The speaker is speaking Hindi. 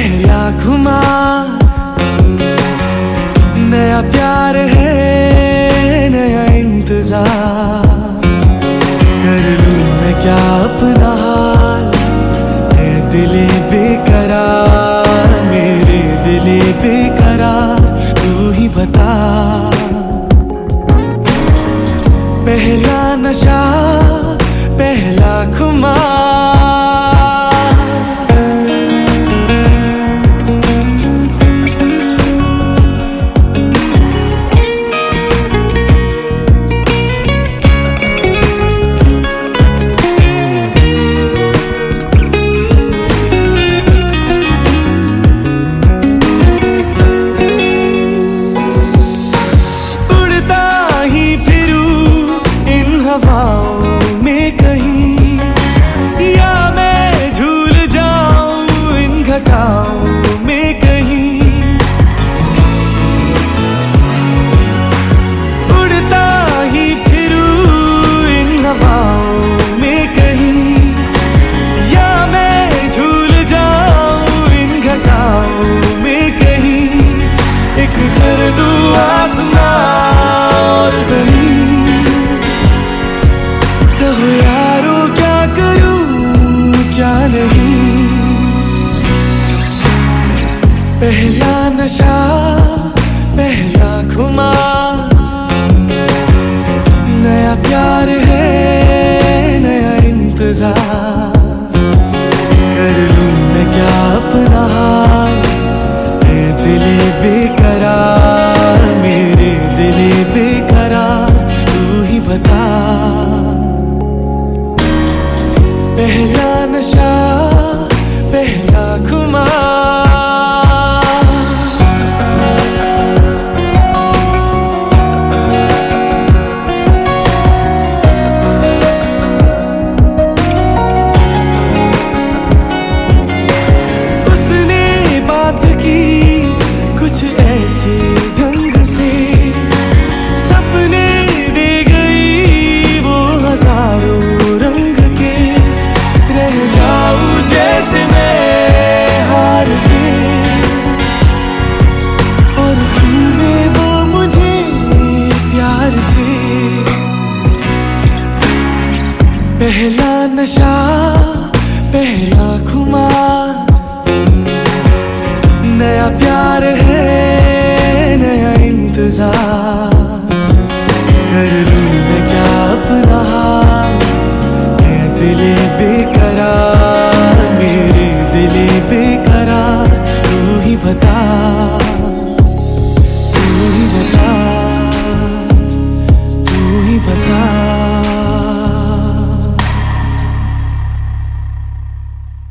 पहला घुमा नया प्यार है, नया इंतज़ार। कर लू मैं क्या अपना हाल, है दिले बेकरार। पहला नशा पहला खुमार नया प्यार है नया इंतज़ार। कर लूँ मैं क्या अपना ढंग से सपने दे गई वो हज़ारों रंग के। रह जाऊँ जैसे मैं हार के। और वो मुझे प्यार से। पहला नशा, पहला इंतज़ार कर लूँ मैं क्या अपना? दिले बे